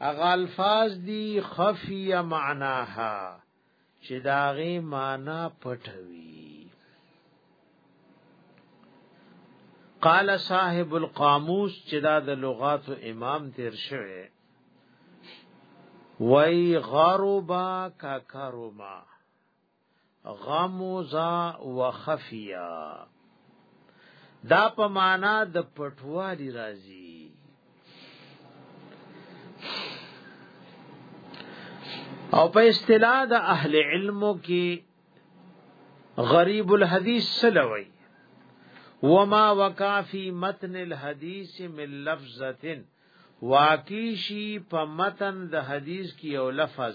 اغه الفاظ دی خفی معناها چې داغه معنا پټوي قال صاحب القاموس چې دا د لغات امام تیر شوی وای غربا کا کرما غموزا وخفیا دا په معنا د پټوالی راځي او په اصطلاح د اهل علمو کې غریب الحدیث سلوي وما وقع فی متن الحدیث من لفظه واقعی شی په متن د حدیث کې یو لفظ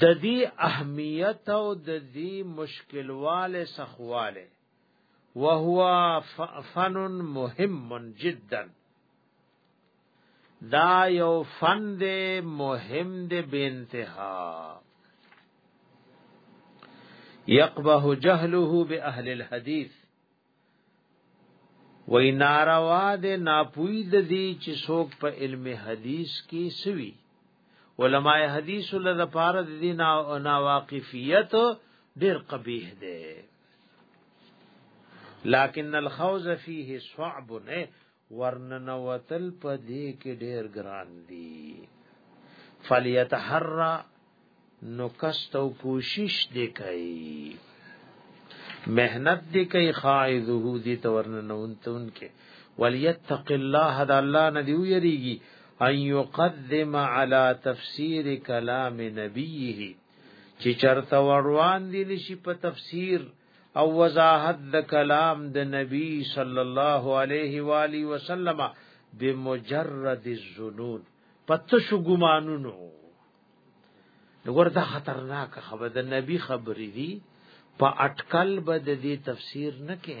د دې اهمیت او د دې مشکلواله سخواله وهو فن مهم جدا دا یو فن دی مهم دی به انتها یقبه جهله به اهل الحديث وای ناروا ده ناپوی د دې چې څوک په علم حدیث کې سوي علماء حدیث له لپاره د دې نا واقفیت ډېر قبیح ده لكن الخوز فيه صعب نه ورننوتل په دې کې ډېر ګران دي فلیتحرا نو کست او کوشش دې کوي مهنت دې کوي خائذه دې تورننونتون کې وليتق الله د الله نه دی ویریږي ان يقدم على تفسير كلام نبيه چې چرته وروان دي نشي په تفسیر او وضاحت د کلام د نبی صلی الله علیه و آله وسلم بمجرد الظنون پتش ګمانونو ورته خطرناک خبره د نبی خبرې دي په اٹکل به د دې تفسیر نه کې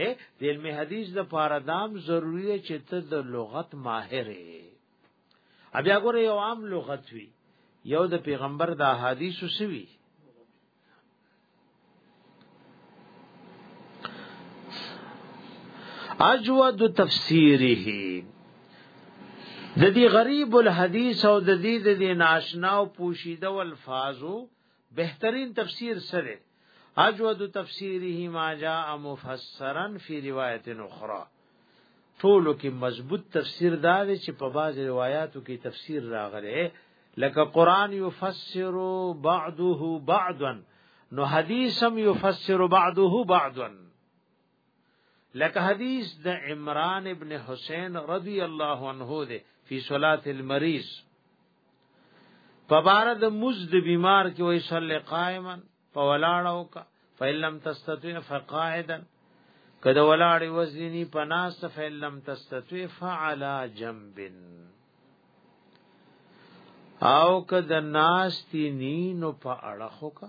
اے د علم حدیث د پاره دام ضروری دی چې ته د لغت ماهر یې بیا ګوره یو عام لغت وی یو د پیغمبر د احادیث سوي اجود تفسیره د دې غریب الحدیث او د دې د ناشنا او پوشیده الفاظو بهترین تفسیر سره اجود تفسیره ما جاء مفسرا فی روایت اخرى ټولو کې مضبوط تفسیر دا دی چې په باز روایتو کې تفسیر راغلی لکه قران یفسر بعضه بعضا نو حدیثم یفسر بعضه بعضا لکه حدیث د عمران ابن حسین رضی الله عنه ده فی صلات المریض فبار د مز د بیمار کې وای صلی قائما فولاړو کا فلم تستطيع فقاعدا کده ولاړې وزنی پناس فلم تستطيع فعلى جنب او کده ناشتی نی نو په اړه خو کا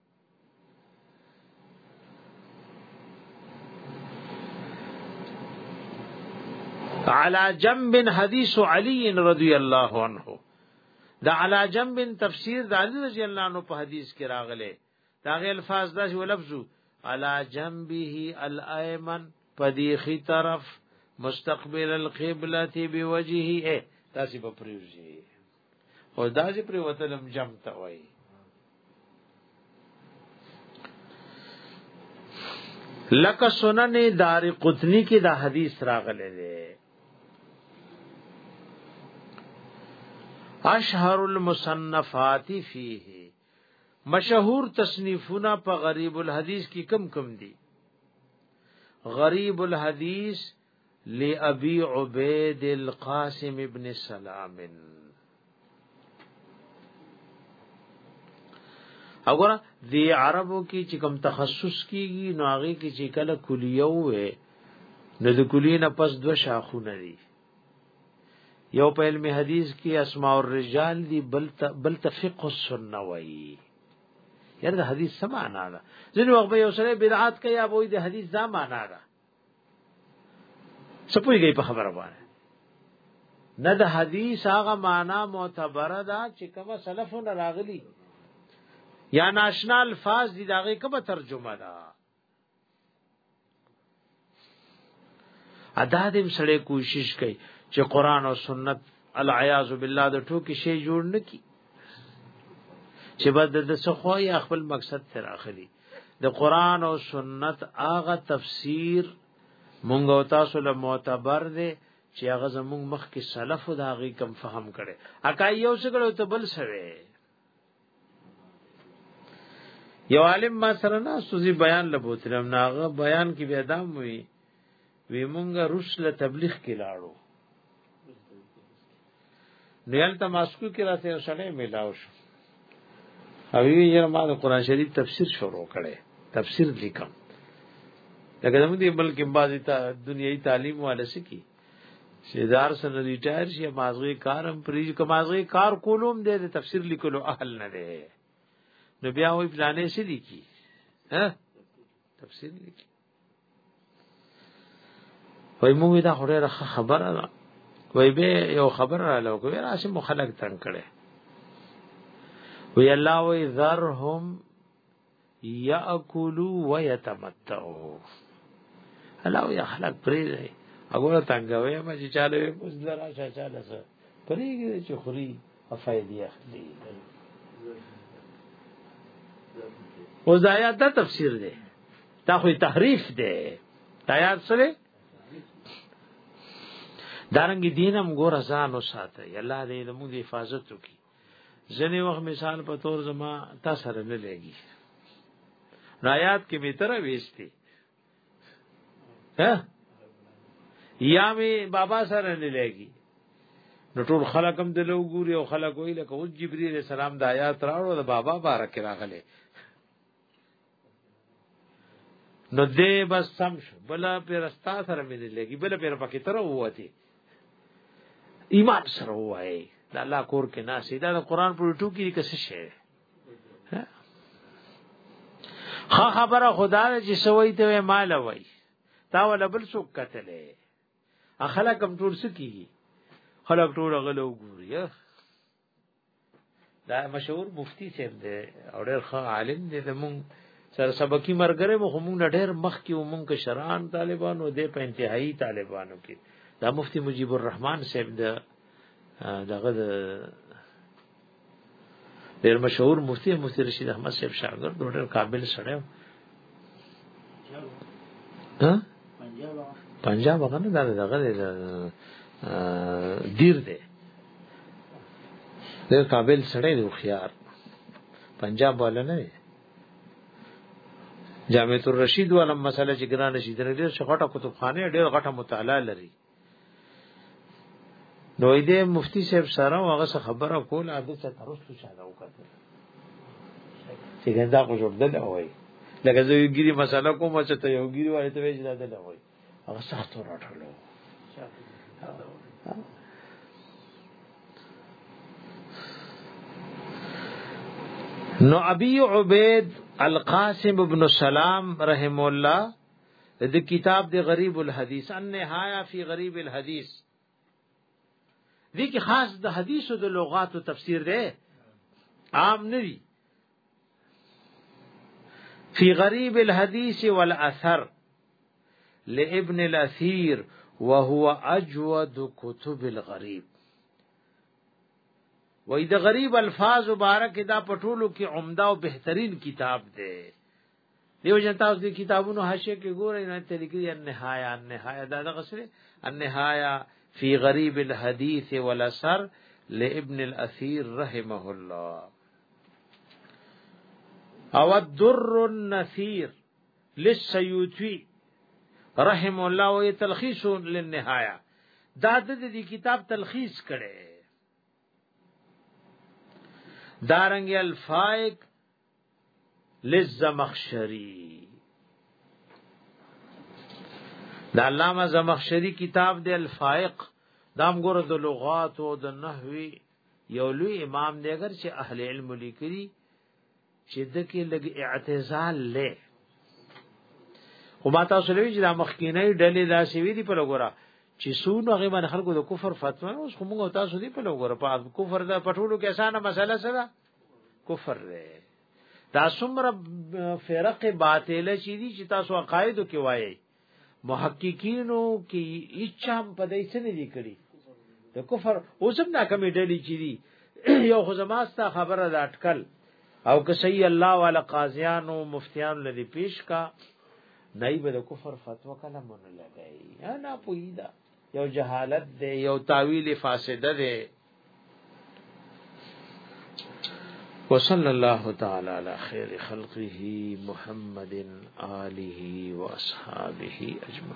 على جنب حديث علي رضي الله عنه دا على جنب تفسير د علي رضي الله عنه په حديث کې راغلي دا غي الفاظ دا شو لفظو على جنبه الايمن پديخي طرف مستقبل القبلة بوجهه تاسو په پریوزي او دا چې پر وتلم جم ته وای لکه سنن دار قطنی کې دا حدیث راغلی دی اشهر المصنفات فيه مشهور تصنیفونه په غریب الحدیث کې کم کم دي غریب الحدیث لابي عبيد القاسم ابن سلام وګوره دی عربو کې چې کوم تخصص کیږي نو هغه کې چې کله کلیه وې نو د کلیه نه پس دو شاخونه دي یو په علم حدیث کې اسماء الرجال دی بل بل تفقه السنه وایي یره د حدیث سمانا ده ځینې وخت به یو سره بدعات کوي یا به د حدیث دا معنا ده سپوږی په خبره باندې نه د حدیث هغه معنا معتبره ده چې کومه سلفونه راغلي یا ناشنا الفاظ دي داغه کومه ترجمه ده ادا دې سړی کوشش کوي چې قران او سنت العیاذ بالله د ټوکی شی جوړ نکي چې بعد د څخه یا خپل مقصد تر اخلي د قران او سنت هغه تفسیر مونږ او تاسو له معتبر دی چې هغه زموږ مخ کې سلف او داغي کم فهم کړي اکا یو څه کړو ته بل سره یو عالم ما سره نه سوزي بیان لبوتلم ناغه بیان کې بیا دام وی وی مونږه روس له تبلیغ کې لاړو نیل ته ماسکو کې راته یو سړی ملاو شو او وی یې ما د قران شریف تفسیر شروع کړي تفسیر لیکم لکه زموږ د ملک بعضی ته دنیوي تعلیم والا سکی سیدار سن ریټایر شي مازغه کارم پری کمازغه کار کولم د تفسیر لیکلو اهل نه دی نو بیا وی پلانې سې لیکي ها تفسیر لیکي وای موږ دا خوري راخه خبره ده وای به یو خبر را لو کوي راشه مخلق تنگ کړي وی الله وی ذرهم یاکلوا ويتمتعوا الله وی خلق پرې دی هغه تنگ وي ما چې چاله وي مزل راشه چاله سره پریږي چې خوري افایدي اخلي اوس دا آیات دا تفسیر دی دا خو تحریف دی دا آیات سره دارنګ دینم ګور ځان وساته الله دې موږ دې حفاظت وکړي ځنې وخت مثال په تور زما تاسو سره نه لګي رایات کې به تر وېستي ها یا می بابا سره نه لګي نو ټول خلک هم د لو ګوري او خلک وی لکه اوس جبرئیل السلام د آیات راوړو د بابا بارک راغله نو دې بس سم شو بل پر استا سره مې نه لګي بل پر پکې تر ووتی ایمان سره وای دا الله کور کې ناسې دا د قران په ټوکی کې څه شي خا خبره خدا چې سوي ته مال وای تا ول بل څوک کتلې اخلا کم ټول سکی خلک ټول غلو ګوري دا مشهور مفتی صاحب دی او ډېر ښه عالم دی زمونږ سره سبقي مرګره مو موږ ډېر مخ کې موږ شران طالبانو دی په انتهایی طالبانو کې دا مفتی مجیب الرحمن صاحب دا دغه ډیر مشهور مفتی مفتی رشید احمد صاحب شاګرد ډیر قابل سره ها پنجاب هغه نه دغه دغه دیر دی ډیر قابل سره دی خيار پنجاب والا نه دی جامع الرشید ولم مسله چې ګران شي ډېر شخټه کتابخانه ډېر غټه مطالعه لري نو دې مفتی صاحب سره هغه خبره کول عادت ته ترسو چاله وکړه چې دا خو جوړ دل وای لکه زه یو ګری مسله کوم چې ته یو ګری وای ته ویل دل وای هغه سخت راټلو نو ابي عبيد القاسم ابن سلام رحم الله د کتاب د غریب الحدیث ان نهایا فی غریب الحدیث دې کې خاص د حدیثو د لغاتو تفسیر دی عام نه دی فی غریب الحدیث والاثر لابن الاثیر وهو اجود کتب الغریب وای د غریب الفاظ مبارک دا پټولو کې عمده او بهترین کتاب دی دیو جن تاسو د کتابونو حاشیه کې ګورئ نه تلګری النهایا النهایا دا دغه سره النهایا فی غریب الحدیث والاثر لابن الاثیر رحمه الله او الدر النثیر للسیوطی رحم الله او تلخیص للنهایا دا د دې کتاب تلخیص کړي دارنګ الفائق للزمخشری دا علامه زمخشری کتاب دی الفائق دام ګور د لغات او د نحوی یو لوی امام دی اگر چې اهل علم لیکري چې د کې لګ اعتزال لې خو ما تاسو لوي چې د مخکینه ډلې دا سوي دي په لګورا چې سونو هغه باندې خلکو د کفر فتوا اوس خو موږ تاسو دې په لګورا په کفر دا پټولو کې اسانه مسله سره کفر دی دا څومره فرق باطل شي دي چې تاسو عقاید کې وایي محققینو کې اچام په دې څه نه دي کړی د کفر اوسم دا کمی ډلې چې دي یو خو زماستا خبره د اٹکل او که صحیح الله والا قاضیان او مفتیان لري پیش کا نای به د کفر فتوا کله مون لګی یا نه پویدا یو جهالت دی یو تاویل فاسده دی وصلى الله تعالی على خیر خلقه محمد الی و وأصحابه أجمعين